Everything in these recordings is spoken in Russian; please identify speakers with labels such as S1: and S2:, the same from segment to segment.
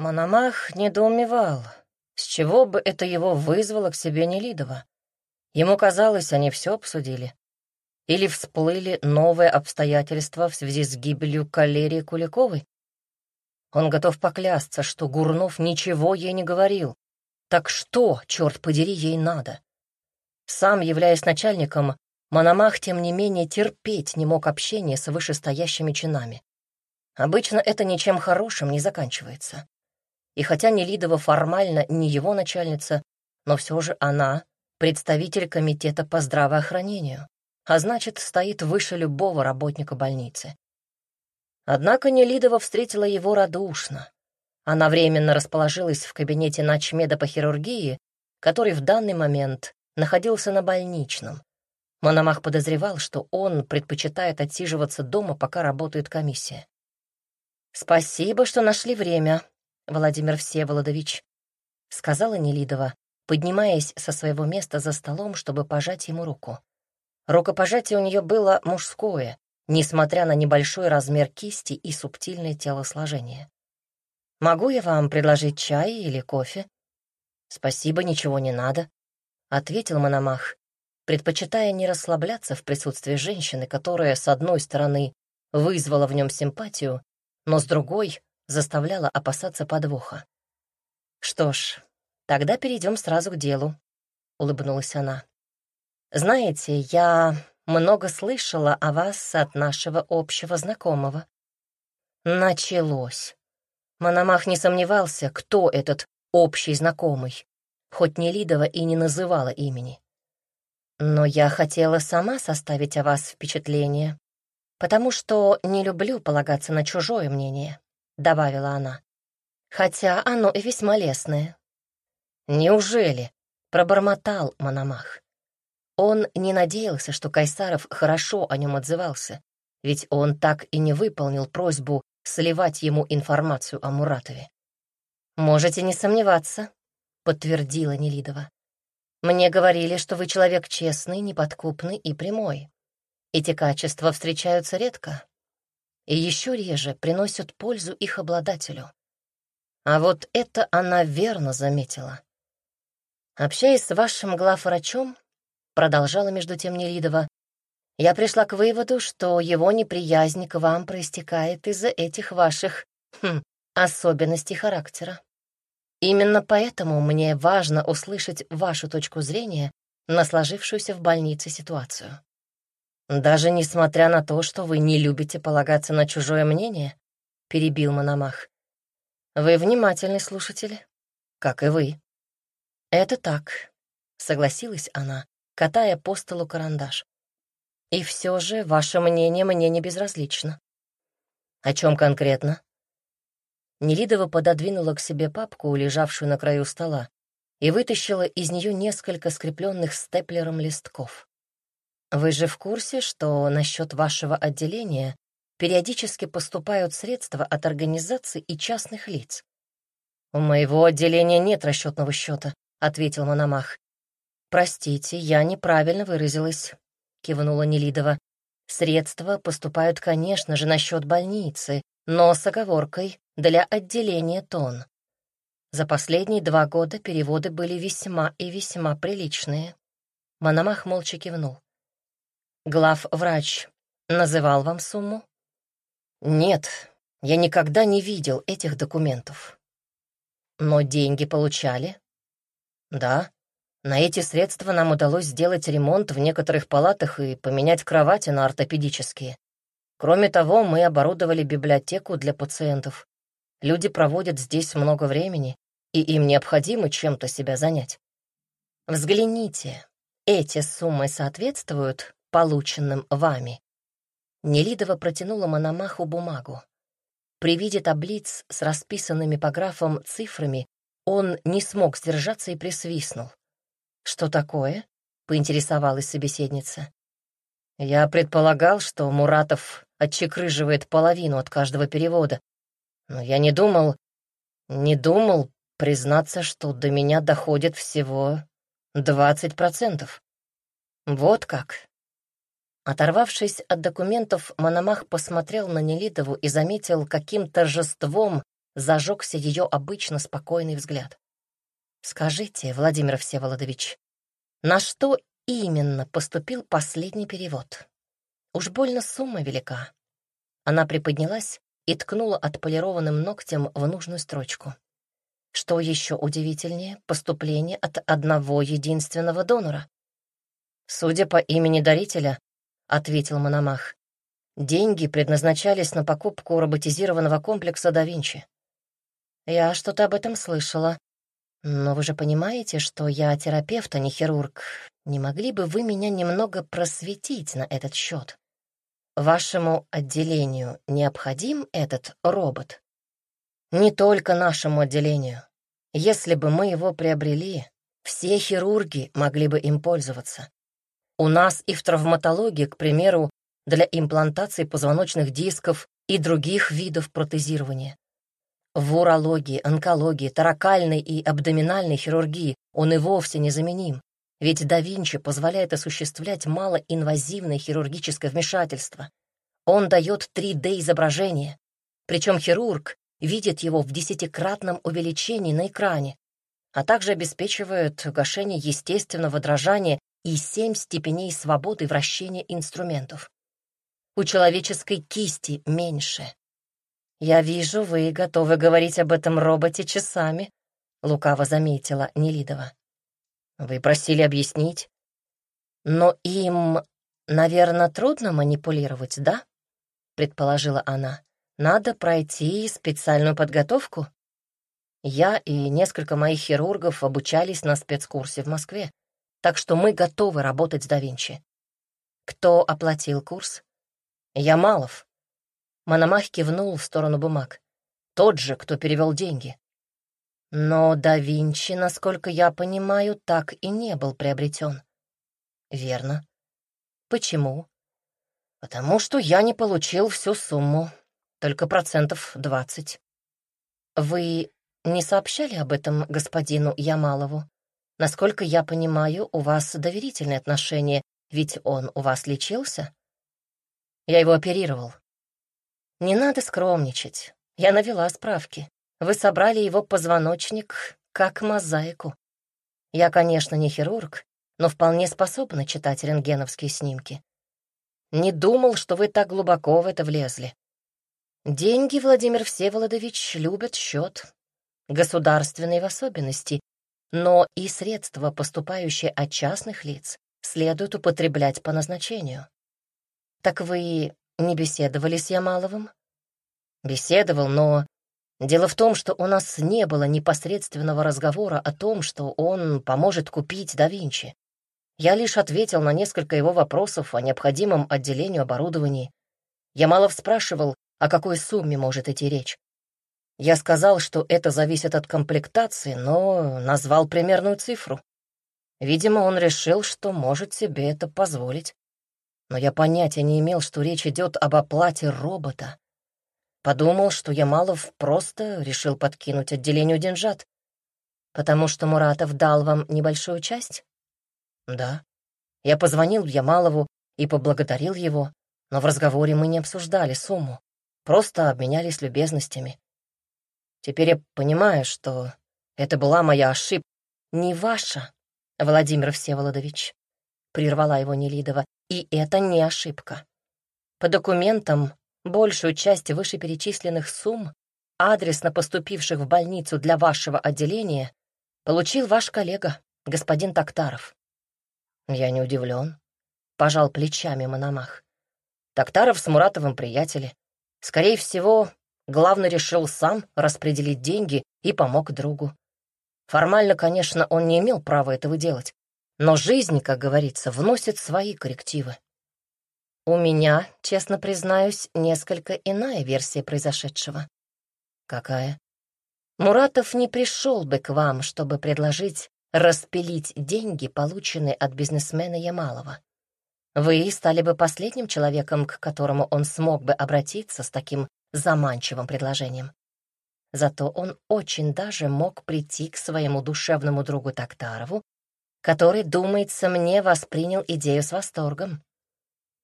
S1: Мономах недоумевал, с чего бы это его вызвало к себе Нелидова. Ему казалось, они все обсудили. Или всплыли новые обстоятельства в связи с гибелью Калерии Куликовой? Он готов поклясться, что Гурнов ничего ей не говорил. Так что, черт подери, ей надо? Сам, являясь начальником, Мономах, тем не менее, терпеть не мог общения с вышестоящими чинами. Обычно это ничем хорошим не заканчивается. И хотя Нелидова формально не его начальница, но все же она — представитель комитета по здравоохранению, а значит, стоит выше любого работника больницы. Однако Нелидова встретила его радушно. Она временно расположилась в кабинете начмеда по хирургии, который в данный момент находился на больничном. Мономах подозревал, что он предпочитает отсиживаться дома, пока работает комиссия. «Спасибо, что нашли время, Владимир Всеволодович», — сказала Нелидова, поднимаясь со своего места за столом, чтобы пожать ему руку. Рукопожатие у нее было мужское, несмотря на небольшой размер кисти и субтильное телосложение. «Могу я вам предложить чай или кофе?» «Спасибо, ничего не надо», — ответил Мономах, предпочитая не расслабляться в присутствии женщины, которая, с одной стороны, вызвала в нем симпатию, но с другой заставляла опасаться подвоха. «Что ж, тогда перейдем сразу к делу», — улыбнулась она. «Знаете, я много слышала о вас от нашего общего знакомого». Началось. Мономах не сомневался, кто этот общий знакомый, хоть Нелидова и не называла имени. Но я хотела сама составить о вас впечатление, потому что не люблю полагаться на чужое мнение, — добавила она. Хотя оно и весьма лестное. Неужели? — пробормотал Мономах. Он не надеялся, что Кайсаров хорошо о нем отзывался, ведь он так и не выполнил просьбу сливать ему информацию о Муратове. «Можете не сомневаться», — подтвердила Нелидова. Мне говорили, что вы человек честный, неподкупный и прямой. Эти качества встречаются редко и еще реже приносят пользу их обладателю. А вот это она верно заметила. Общаясь с вашим главврачом, продолжала между тем Нелидова, я пришла к выводу, что его неприязнь к вам проистекает из-за этих ваших хм, особенностей характера. Именно поэтому мне важно услышать вашу точку зрения на сложившуюся в больнице ситуацию. Даже несмотря на то, что вы не любите полагаться на чужое мнение, перебил Мономах. Вы внимательный слушатель, как и вы. Это так, согласилась она, катая по столу карандаш. И все же ваше мнение мне не безразлично. О чем конкретно? Нелидова пододвинула к себе папку, лежавшую на краю стола, и вытащила из нее несколько скрепленных степлером листков. «Вы же в курсе, что насчет вашего отделения периодически поступают средства от организаций и частных лиц?» «У моего отделения нет расчетного счета», — ответил Мономах. «Простите, я неправильно выразилась», — кивнула Нелидова. «Средства поступают, конечно же, на счет больницы, но с оговоркой для отделения тон. За последние два года переводы были весьма и весьма приличные. Мономах молча кивнул. Глав-врач называл вам сумму? Нет, я никогда не видел этих документов. Но деньги получали? Да. На эти средства нам удалось сделать ремонт в некоторых палатах и поменять кровати на ортопедические. Кроме того, мы оборудовали библиотеку для пациентов. Люди проводят здесь много времени, и им необходимо чем-то себя занять. Взгляните, эти суммы соответствуют полученным вами. Нелидова протянула Мономаху бумагу. При виде таблиц с расписанными по графам цифрами он не смог сдержаться и присвистнул. «Что такое?» — поинтересовалась собеседница. «Я предполагал, что Муратов отчекрыживает половину от каждого перевода, но я не думал, не думал признаться, что до меня доходит всего двадцать процентов. Вот как. Оторвавшись от документов, Мономах посмотрел на Нелидову и заметил, каким торжеством зажегся ее обычно спокойный взгляд. «Скажите, Владимир Всеволодович, на что именно поступил последний перевод? Уж больно сумма велика». Она приподнялась и ткнула отполированным ногтем в нужную строчку. Что еще удивительнее, поступление от одного единственного донора. «Судя по имени дарителя», — ответил Мономах, деньги предназначались на покупку роботизированного комплекса да Винчи. Я что-то об этом слышала. Но вы же понимаете, что я терапевт, а не хирург. Не могли бы вы меня немного просветить на этот счет? Вашему отделению необходим этот робот? Не только нашему отделению. Если бы мы его приобрели, все хирурги могли бы им пользоваться. У нас и в травматологии, к примеру, для имплантации позвоночных дисков и других видов протезирования. В урологии, онкологии, таракальной и абдоминальной хирургии он и вовсе незаменим, ведь да Винчи позволяет осуществлять малоинвазивное хирургическое вмешательство. Он дает 3D-изображение, причем хирург видит его в десятикратном увеличении на экране, а также обеспечивает гашение естественного дрожания и семь степеней свободы вращения инструментов. У человеческой кисти меньше, «Я вижу, вы готовы говорить об этом роботе часами», — лукаво заметила Нелидова. «Вы просили объяснить?» «Но им, наверное, трудно манипулировать, да?» — предположила она. «Надо пройти специальную подготовку?» Я и несколько моих хирургов обучались на спецкурсе в Москве, так что мы готовы работать с да Винчи. Кто оплатил курс? Ямалов, Мономах кивнул в сторону бумаг. Тот же, кто перевел деньги. Но да Винчи, насколько я понимаю, так и не был приобретен. Верно. Почему? Потому что я не получил всю сумму, только процентов двадцать. Вы не сообщали об этом господину Ямалову? Насколько я понимаю, у вас доверительные отношения, ведь он у вас лечился? Я его оперировал. Не надо скромничать. Я навела справки. Вы собрали его позвоночник как мозаику. Я, конечно, не хирург, но вполне способна читать рентгеновские снимки. Не думал, что вы так глубоко в это влезли. Деньги, Владимир Всеволодович, любят счет. Государственные в особенности, но и средства, поступающие от частных лиц, следует употреблять по назначению. Так вы не беседовали с Ямаловым? Беседовал, но дело в том, что у нас не было непосредственного разговора о том, что он поможет купить да Винчи. Я лишь ответил на несколько его вопросов о необходимом отделению оборудований. Ямалов спрашивал, о какой сумме может идти речь. Я сказал, что это зависит от комплектации, но назвал примерную цифру. Видимо, он решил, что может себе это позволить но я понятия не имел, что речь идет об оплате робота. Подумал, что Ямалов просто решил подкинуть отделению деньжат. Потому что Муратов дал вам небольшую часть? Да. Я позвонил Ямалову и поблагодарил его, но в разговоре мы не обсуждали сумму, просто обменялись любезностями. Теперь я понимаю, что это была моя ошибка. Не ваша, Владимир Всеволодович, — прервала его Нелидова, — и это не ошибка. По документам большую часть вышеперечисленных сумм, адресно поступивших в больницу для вашего отделения, получил ваш коллега, господин Токтаров. Я не удивлен, — пожал плечами Мономах. Токтаров с Муратовым приятели. Скорее всего, главный решил сам распределить деньги и помог другу. Формально, конечно, он не имел права этого делать, но жизнь, как говорится, вносит свои коррективы. У меня, честно признаюсь, несколько иная версия произошедшего. Какая? Муратов не пришел бы к вам, чтобы предложить распилить деньги, полученные от бизнесмена Ямалова. Вы стали бы последним человеком, к которому он смог бы обратиться с таким заманчивым предложением. Зато он очень даже мог прийти к своему душевному другу Токтарову который, думается мне, воспринял идею с восторгом.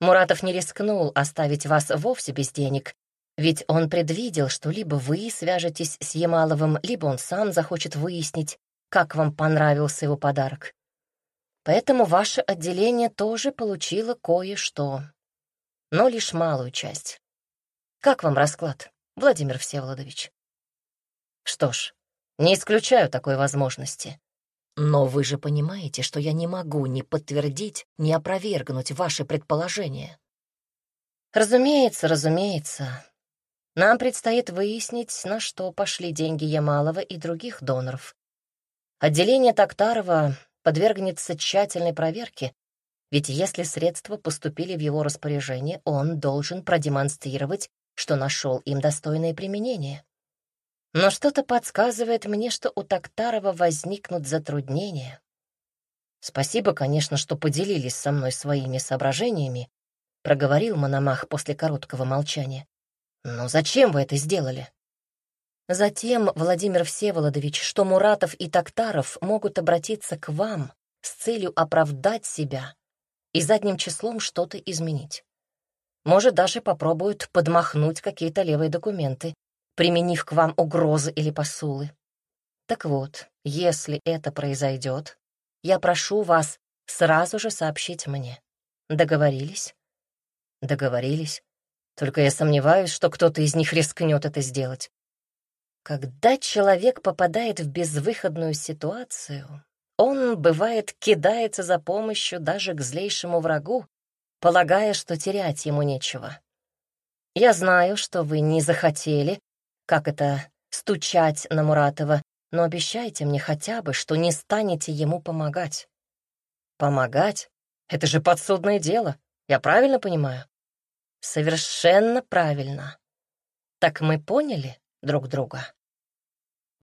S1: Муратов не рискнул оставить вас вовсе без денег, Ведь он предвидел, что либо вы свяжетесь с Ямаловым, либо он сам захочет выяснить, как вам понравился его подарок. Поэтому ваше отделение тоже получило кое-что, но лишь малую часть. Как вам расклад, Владимир Всеволодович? Что ж, не исключаю такой возможности. Но вы же понимаете, что я не могу ни подтвердить, ни опровергнуть ваши предположения. Разумеется, разумеется. Нам предстоит выяснить, на что пошли деньги Ямалова и других доноров. Отделение Токтарова подвергнется тщательной проверке, ведь если средства поступили в его распоряжение, он должен продемонстрировать, что нашел им достойное применение. Но что-то подсказывает мне, что у Токтарова возникнут затруднения. Спасибо, конечно, что поделились со мной своими соображениями, проговорил Мономах после короткого молчания. Но зачем вы это сделали? Затем, Владимир Всеволодович, что Муратов и Токтаров могут обратиться к вам с целью оправдать себя и задним числом что-то изменить. Может, даже попробуют подмахнуть какие-то левые документы, применив к вам угрозы или посулы. Так вот, если это произойдет, я прошу вас сразу же сообщить мне. Договорились? Договорились. Только я сомневаюсь, что кто-то из них рискнет это сделать. Когда человек попадает в безвыходную ситуацию, он, бывает, кидается за помощью даже к злейшему врагу, полагая, что терять ему нечего. Я знаю, что вы не захотели как это, стучать на Муратова, но обещайте мне хотя бы, что не станете ему помогать. Помогать? Это же подсудное дело, я правильно понимаю? Совершенно правильно. Так мы поняли друг друга?